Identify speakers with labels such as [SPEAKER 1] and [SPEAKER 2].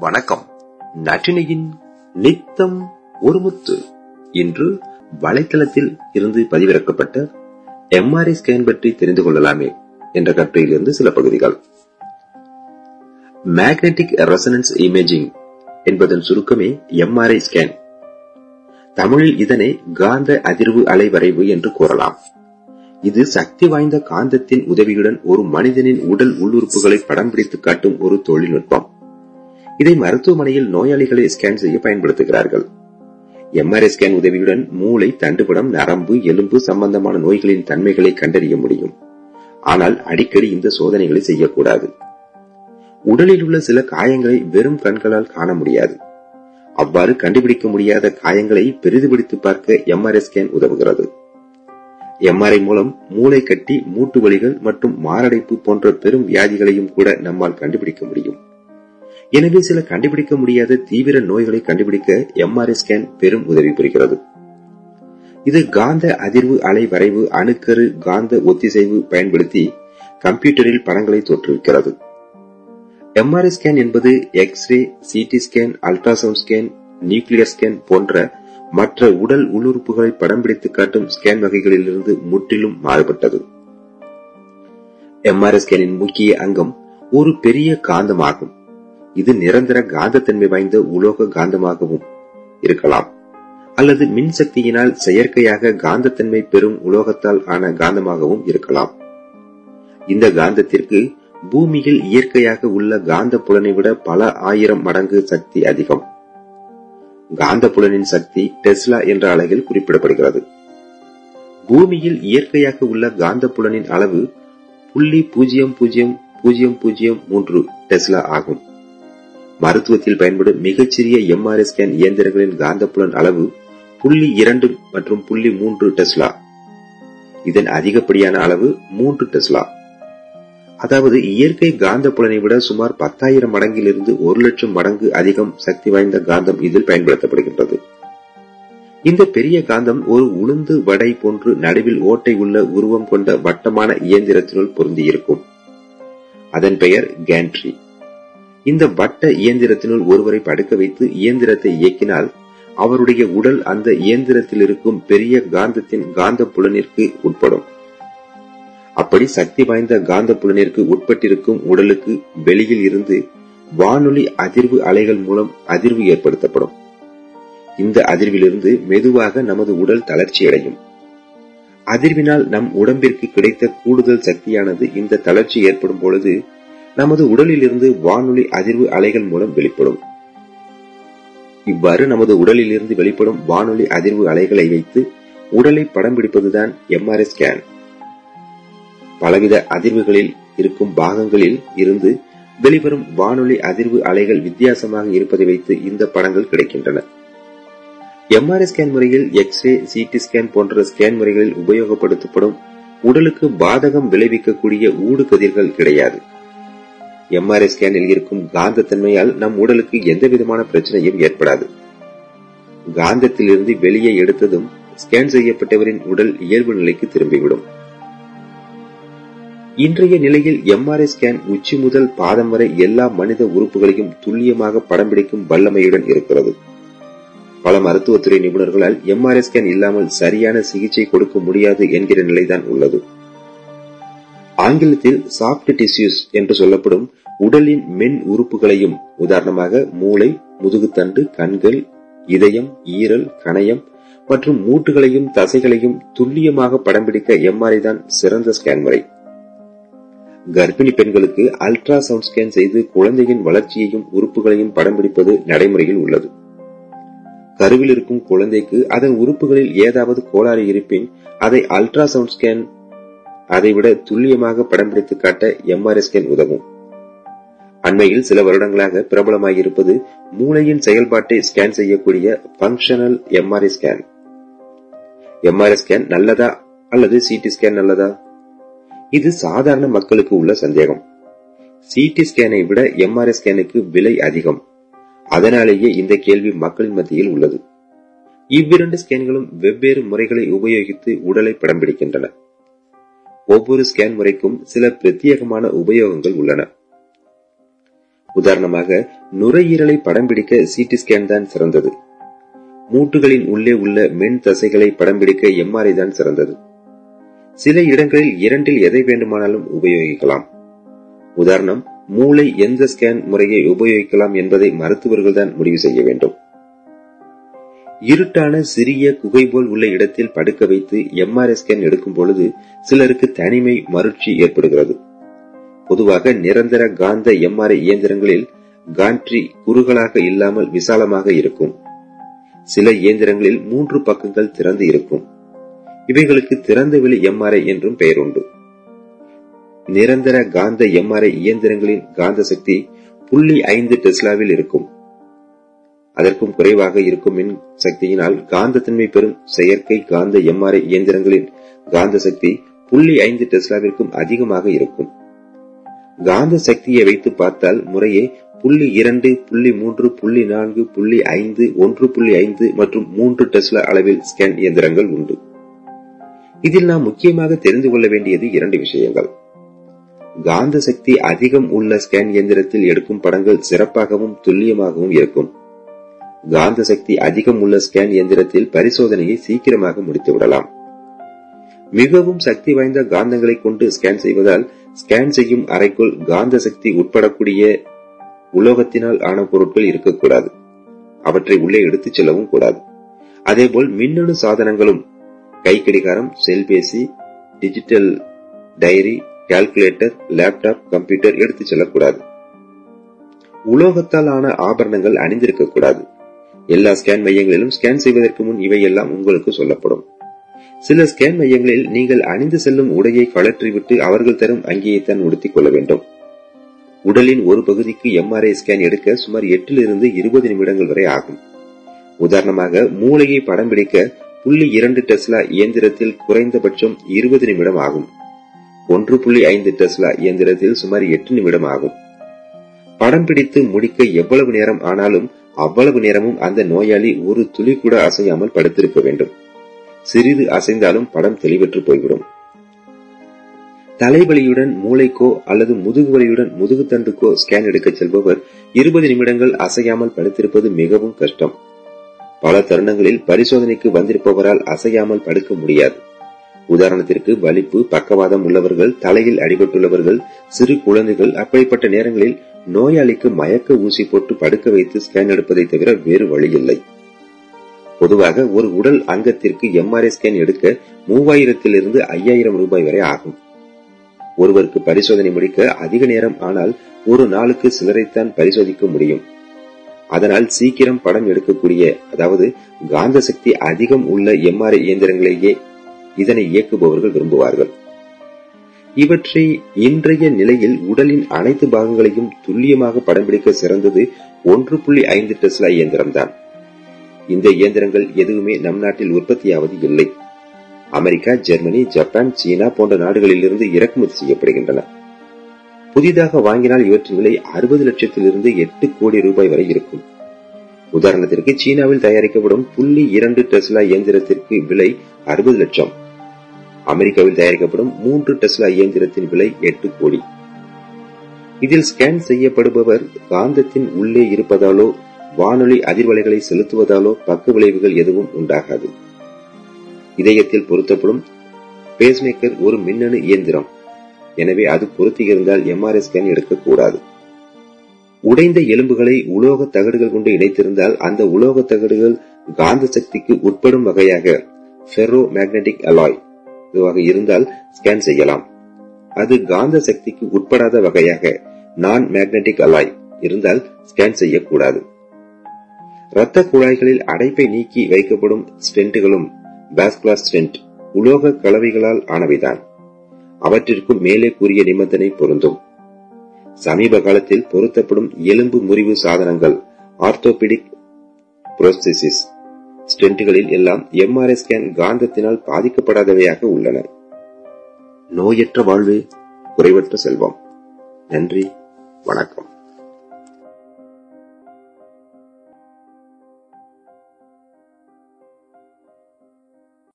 [SPEAKER 1] வணக்கம். நற்றினையின் நித்தம் ஒரு முத்து. இன்று வலைத்தளத்தில் இருந்து பதிவிறக்கப்பட்ட எம்ஆர்ஐ ஸ்கேன் பற்றி தெரிந்து கொள்ளலாமே என்ற கட்டுரையிலிருந்து சில பகுதிகள். மேக்னெட்டிக் ரெசனன்ஸ் இமேஜிங் என்பதன் சுருக்கமே எம்ஆர்ஐ ஸ்கேன் தமிழில் இதனை காந்த அதிர்வு அலை வரைவு என்று கூறலாம். இது சக்தி வாய்ந்த காந்தத்தின் உதவியுடன் ஒரு மனிதனின் உடல் உள்ளுறுப்புகளை படம் பிடித்து காட்டும் ஒரு தொழில்நுட்பம். இதை மருத்துவமனையில் நோயாளிகளை ஸ்கேன் செய்ய பயன்படுத்துகிறார்கள். எம்ஆர்ஐ ஸ்கேன் உதவியுடன் மூளை தண்டுபடம் நரம்பு எலும்பு சம்பந்தமான நோய்களின் தன்மைகளை கண்டறிய முடியும். ஆனால் அடிக்கடி இந்த சோதனைகளை செய்யக்கூடாது. உடலில் உள்ள சில காயங்களை வெறும் கண்களால் காண முடியாது. அவ்வாறு கண்டுபிடிக்க முடியாத காயங்களை பெரிதுபிடித்து பார்க்க எம்ஆர்ஐ ஸ்கேன் உதவுகிறது. எம்ஆர்ஐ மூலம் மூளை கட்டி மூட்டு வலிகள் மற்றும் மாரடைப்பு போன்ற பெரும் வியாதிகளையும் கூட நம்மால் கண்டுபிடிக்க முடியும். எனவே சில கண்டுபிடிக்க முடியாத தீவிர நோய்களை கண்டுபிடிக்க எம்ஆர்ஐ ஸ்கேன் பெரும் உதவி புரிகிறது. இது காந்த அதிர்வு அலை வரைவு அணுக்கரு காந்த ஒத்திசைவு பயன்படுத்தி கம்ப்யூட்டரில் படங்களை தோற்றுவிக்கிறது. எம்ஆர்ஐ ஸ்கேன் என்பது X-ray CT scan ultrasound scan nuclear scan போன்ற மற்ற உடல் உள்ளுறுப்புகளை படம் பிடித்து காட்டும் ஸ்கேன் வகைகளிலிருந்து முற்றிலும் மாறுபட்டது. எம்ஆர்ஐ ஸ்கேனின் முக்கிய அங்கம் ஒரு பெரிய காந்தமாகும். இது நிரந்தர காந்தத்தன்மை வாய்ந்த உலோக காந்தமாகவும் இருக்கலாம். அல்லது மின்சக்தியினால் செயற்கையாக காந்தத்தன்மை பெறும் உலோகத்தால் ஆன காந்தமாகவும் இருக்கலாம். இந்த காந்தத்திற்கு பூமியில் இயற்கையாக உள்ள காந்த புலனை விட பல ஆயிரம் மடங்கு சக்தி அதிகம். காந்த புலனின் சக்தி டெஸ்லா என்ற அலகில் குறிப்பிடப்படுகிறது. பூமியில் இயற்கையாக உள்ள காந்த புலனின் அளவு புள்ளி பூஜ்ஜியம் பூஜ்ஜியம் பூஜ்ஜியம் பூஜ்ஜியம் மூன்று டெஸ்லா ஆகும். மருத்துவத்தில் பயன்படும் மிகச்சிறிய எம்ஆர்ஐ ஸ்கேன் இயந்திரங்களின் காந்தப்புலன் அளவு புள்ளி இரண்டு மற்றும் புள்ளி மூன்று டெஸ்லா. இதன் அதிகப்படியான அளவு மூன்று டெஸ்லா. அதாவது இயற்கை காந்த புலனை விட சுமார் பத்தாயிரம் மடங்கிலிருந்து ஒரு லட்சம் மடங்கு அதிகம் சக்தி வாய்ந்த காந்தம் இதில் பயன்படுத்தப்படுகின்றது. இந்த பெரிய காந்தம் ஒரு உளுந்து வடை போன்று நடுவில் ஓட்டை உள்ள உருவம் கொண்ட வட்டமான இயந்திரத்தினுள் பொருந்தியிருக்கும். அதன் பெயர் கேன்ட்ரி இந்த வட்ட இயந்திரத்தினுள் ஒருவரை படுக்க வைத்து இயந்திரத்தை இயக்கினால் அவருடைய உடல் அந்த இயந்திரத்தில் இருக்கும் பெரிய காந்தத்தின் காந்த புலனிற்கு உட்படும். அப்படி சக்தி வாய்ந்த காந்த புலனிற்கு உட்பட்டிருக்கும் உடலுக்கு வெளியில் இருந்து வானொலி அதிர்வு அலைகள் மூலம் அதிர்வு ஏற்படுத்தப்படும். இந்த அதிர்விலிருந்து மெதுவாக நமது உடல் தளர்ச்சியடையும். அதிர்வினால் நம் உடம்பிற்கு கிடைத்த கூடுதல் சக்தியானது இந்த தளர்ச்சி ஏற்படும் பொழுது நமது உடலில் இருந்து வானொலி அதிர்வு அலைகள் மூலம் வெளிப்படும். இவ்வாறு நமது உடலில் இருந்து வெளிப்படும் வானொலி அதிர்வு அலைகளை வைத்து உடலை படம் பிடிப்பதுதான் எம்ஆர்ஐ ஸ்கேன் பலவித அதிர்வுகளில் இருக்கும் பாகங்களில் இருந்து வெளிவரும் வானொலி அதிர்வு அலைகள் வித்தியாசமாக இருப்பதை வைத்து இந்த படங்கள் கிடைக்கின்றன. எம்ஆர்ஐ ஸ்கேன் முறையில் எக்ஸ்ரே சிடி ஸ்கேன் போன்ற ஸ்கேன் முறைகளில் உபயோகப்படுத்தப்படும் உடலுக்கு பாதகம் விளைவிக்கக்கூடிய ஊடு கதிர்கள் கிடையாது. எம்ஆர்ஐ ஸ்கேனில் இருக்கும் காந்த தன்மையால் நம் உடலுக்கு எந்த விதமான பிரச்சனையும் ஏற்படாது. காந்தத்திலிருந்து வெளியே எடுத்ததும் ஸ்கேன் செய்யப்பட்டவரின் உடல் இயல்பு நிலைக்கு திரும்பிவிடும். இன்றைய நிலையில் எம்ஆர்ஐ ஸ்கேன் உச்சி முதல் பாதம் வரை எல்லா மனித உறுப்புகளையும் துல்லியமாக படம் பிடிக்கும் வல்லமையுடன் இருக்கிறது. பல மருத்துவத்துறை நிபுணர்களால் எம்ஆர்ஐ ஸ்கேன் இல்லாமல் சரியான சிகிச்சை கொடுக்க முடியாது என்கிற நிலைதான் உள்ளது. ஆங்கிலத்தில் சாப்ட் டிசியூஸ் என்று சொல்லப்படும் உடலின் மென் உறுப்புகளையும் உதாரணமாக மூளை முதுகுத்தண்டு கண்கள் இதயம் ஈரல் கணையம் மற்றும் மூட்டுகளையும் தசைகளையும் துல்லியமாக படம் பிடிக்க எம்ஆர்ஐ தான் சிறந்த ஸ்கேன் முறை. கர்ப்பிணி பெண்களுக்கு அல்ட்ரா சவுண்ட் ஸ்கேன் செய்து குழந்தையின் வளர்ச்சியையும் உறுப்புகளையும் படம் பிடிப்பது நடைமுறையில் உள்ளது. கருவில் இருக்கும் குழந்தைக்கு அதன் உறுப்புகளில் ஏதாவது கோளாறு இருப்பின் அதை அல்ட்ரா சவுண்ட் ஸ்கேன் அதைவிட துல்லியமாக படம் பிடித்து காட்ட எம்ஆர்ஐ ஸ்கேன் உதவும். அண்மையில் சில வருடங்களாக பிரபலமாகியிருப்பது மூளையின் செயல்பாட்டை ஸ்கேன் செய்யக்கூடிய functional MRI scan MRI scan நல்லதா அல்லது சிடி ஸ்கேன் நல்லதா? இது சாதாரண மக்களுக்கு உள்ள சந்தேகம். சிடி ஸ்கேனை விட எம்ஆர்ஐ ஸ்கேனுக்கு விலை அதிகம். அதனாலேயே இந்த கேள்வி மக்களின் மத்தியில் உள்ளது. இவ்விரண்டு ஸ்கேன்களும் வெவ்வேறு முறைகளை உபயோகித்து உடலை படம் பிடிக்கின்றன. ஒவ்வொரு ஸ்கேன் முறைக்கும் சில பிரத்யேகமான உபயோகங்கள் உள்ளன. உதாரணமாக நுரையீரலை படம் பிடிக்க சிடி ஸ்கேன் தான் சிறந்தது. மூட்டுகளின் உள்ளே உள்ள மென் தசைகளை படம் பிடிக்க எம்ஆர்ஐ தான் சிறந்தது. சில இடங்களில் இரண்டில் எதை வேண்டுமானாலும் உபயோகிக்கலாம். உதாரணம் மூளை எந்த ஸ்கேன் முறையை உபயோகிக்கலாம் என்பதை மருத்துவர்கள் தான் முடிவு செய்ய வேண்டும். இருட்டான சிறிய குகை போல் உள்ள இடத்தில் படுக்க வைத்து எம்ஆர்ஐ ஸ்கேன் எடுக்கும் பொழுது சிலருக்கு தனிமை மருட்சி ஏற்படுகிறது. பொதுவாக நிரந்தர காந்த எம்ஆர்ஐ இயந்திரங்களில் கான்ட்ரி குறுகலாக இல்லாமல் விசாலமாக இருக்கும். சில இயந்திரங்களில் மூன்று பக்கங்கள் திறந்து இருக்கும். இவைகளுக்கு திறந்த வெளி எம்ஆர்ஐ என்றும் பெயர் உண்டு. நிரந்தர காந்த எம்ஆர்ஐ இயந்திரங்களின் காந்த சக்தி புள்ளி ஐந்து டெஸ்லாவில் இருக்கும். அதற்கும் குறைவாக இருக்கும் மின் சக்தியினால் காந்தத்தன்மை பெறும் செயற்கை காந்த எம்ஆர்ஐ இயந்திரங்களின் காந்த சக்தி புள்ளி ஐந்து டெஸ்லாவிற்கும் அதிகமாக இருக்கும். காந்த சக்தியை வைத்து பார்த்தால் முறையே புள்ளி இரண்டு புள்ளி மூன்று புள்ளி நான்கு புள்ளி ஐந்து ஒன்று புள்ளி ஐந்து மற்றும் மூன்று டெஸ்லா அளவில் ஸ்கேன் இயந்திரங்கள் உண்டு. இதில் நாம் முக்கியமாக தெரிந்து கொள்ள வேண்டியது இரண்டு விஷயங்கள். காந்த சக்தி அதிகம் உள்ள ஸ்கேன் இயந்திரத்தில் எடுக்கும் படங்கள் சிறப்பாகவும் துல்லியமாகவும் இருக்கும். காந்த சக்தி அதிகம் உள்ள ஸ்கேன் இயந்திரத்தில் பரிசோதனையை சீக்கிரமாக முடித்து விடலாம். மிகவும் சக்தி வாய்ந்த காந்தங்களை கொண்டு ஸ்கேன் செய்வதால் ஸ்கேன் செய்யும் அறைக்குள் காந்த சக்தி உட்படக்கூடிய உலோகத்தினால் ஆன பொருட்கள் இருக்கக்கூடாது. அவற்றை உள்ளே எடுத்துச் செல்லவும் கூடாது. அதேபோல் மின்னணு சாதனங்களும் கை கடிகாரம் செல்பேசி digital diary calculator laptop computer எடுத்துச் செல்லக்கூடாது. உலோகத்தால் ஆன ஆபரணங்கள் அணிந்திருக்கக்கூடாது. எல்லா ஸ்கேன் மையங்களிலும் ஸ்கேன் செய்வதற்கு முன் இவை எல்லாம் உங்களுக்கு சொல்லப்படும். சில ஸ்கேன் மையங்களில் நீங்கள் அணிந்து செல்லும் உடையை கழற்றிவிட்டு அவர்கள் தரும் அங்கேயே தான் உடுத்திக் கொள்ள வேண்டும். உடலின் ஒரு பகுதிக்கு எம்ஆர்ஐ ஸ்கேன் எடுக்க சுமார் எட்டிலிருந்து இருபது நிமிடங்கள் வரை ஆகும். உதாரணமாக மூளையை படம் பிடிக்க புள்ளி இரண்டு டெஸ்லா இயந்திரத்தில் குறைந்தபட்சம் இருபது நிமிடம் ஆகும். ஒன்று புள்ளி ஐந்து டெஸ்லா இயந்திரத்தில் சுமார் எட்டு நிமிடம் ஆகும். படம் பிடித்து முடிக்க எவ்வளவு நேரம் ஆனாலும் அவ்வளவு நேரமும் அந்த நோயாளி ஒரு துளி கூட அசையாமல் படுத்திருக்க வேண்டும். சிறிது அசைந்தாலும் படம் தெளிவற்று போய்விடும். தலைவலியுடன் மூளைக்கோ அல்லது முதுகு வலியுடன் முதுகுத்தண்டுக்கோ ஸ்கேன் எடுக்க செல்பவர் இருபது நிமிடங்கள் அசையாமல் படுத்திருப்பது மிகவும் கஷ்டம். பல தருணங்களில் பரிசோதனைக்கு வந்திருப்பவரால் அசையாமல் படுக்க முடியாது. உதாரணத்திற்கு வலிப்பு பக்கவாதம் உள்ளவர்கள் தலையில் அடிபட்டுள்ளவர்கள் சிறு குழந்தைகள் அப்படிப்பட்ட நேரங்களில் நோயாளிக்கு மயக்க ஊசி போட்டு படுக்க வைத்து ஸ்கேன் எடுப்பதை தவிர வேறு வழி இல்லை. பொதுவாக ஒரு உடல் அங்கத்திற்கு எம்ஆர்ஐ ஸ்கேன் எடுக்க மூவாயிரத்திலிருந்து ஐயாயிரம் ரூபாய் வரை ஆகும். ஒருவருக்கு பரிசோதனை முடிக்க அதிக நேரம் ஆனால் ஒரு நாளுக்கு சிலரைத்தான் பரிசோதிக்க முடியும். அதனால் சீக்கிரம் படம் எடுக்கக்கூடிய அதாவது காந்த சக்தி அதிகம் உள்ள எம்ஆர்ஐ இயந்திரங்களையே இதனை இயக்குபவர்கள் விரும்புவார்கள். இவற்றை இன்றைய நிலையில் உடலின் அனைத்து பாகங்களையும் துல்லியமாக படம் பிடிக்க சிறந்தது ஒன்று புள்ளி ஐந்து டெஸ்லா இயந்திரம்தான். இந்த இயந்திரங்கள் எதுவுமே நம் நாட்டில் உற்பத்தியாவது இல்லை. அமெரிக்கா ஜெர்மனி ஜப்பான் சீனா போன்ற நாடுகளிலிருந்து இறக்குமதி செய்யப்படுகின்றன. புதிதாக வாங்கினால் இவற்றின் விலை அறுபது லட்சத்திலிருந்து எட்டு கோடி ரூபாய் வரை இருக்கும். உதாரணத்திற்கு சீனாவில் தயாரிக்கப்படும் புள்ளி இரண்டு டெஸ்லா இயந்திரத்திற்கு விலை அறுபது லட்சம். அமெரிக்காவில் தயாரிக்கப்படும் மூன்று டெஸ்லா இயந்திரத்தின் விலை எட்டு கோடி. இதில் ஸ்கேன் செய்யப்படுபவர் காந்தத்தின் உள்ளே இருப்பதாலோ வானொலி அதிர்வலைகளை செலுத்துவதாலோ பக்க விளைவுகள் எதுவும் உண்டாகாது. இதயத்தில் பொருத்தப்படும் பேஸ்மேக்கர் ஒரு மின்னணு இயந்திரம். எனவே அது பொருத்தியிருந்தால் எம்ஆர்ஐ ஸ்கேன் எடுக்கக்கூடாது உடைந்த எலும்புகளை உலோக தகடுகள் கொண்டு இணைத்திருந்தால் அந்த உலோக தகடுகள் காந்த சக்திக்கு உட்படும் வகையாக ஃபெரோ மேக்னெட்டிக் அலாய். இதுவாக இருந்தால் ஸ்கேன் செய்யலாம். அது காந்த சக்திக்கு உட்படாத வகையாக நான் மேக்னெட்டிக் அலாய் இருந்தால் ஸ்கேன் செய்யக்கூடாது. இரத்த குழாய்களில் அடைப்பை நீக்கி வைக்கப்படும் ஸ்டென்ட்களும் பாஸ்குலார் ஸ்டென்ட் உலோக கலவைகளால் ஆனவைதான். அவற்றிற்கும் மேலே கூறிய நிபந்தனை பொருந்தும். சமீப காலத்தில் பொருத்தப்படும் எலும்பு முறிவு சாதனங்கள் ஆர்த்தோபிடிக் புரோஸ்தெசிஸ் ஸ்டென்ட்களில் எல்லாம் எம்ஆர்ஐ ஸ்கேன் காந்தத்தினால் பாதிக்கப்படாதவையாக உள்ளன. நோயற்ற வாழ்வு குறைவற்ற செல்வம். நன்றி. வணக்கம்.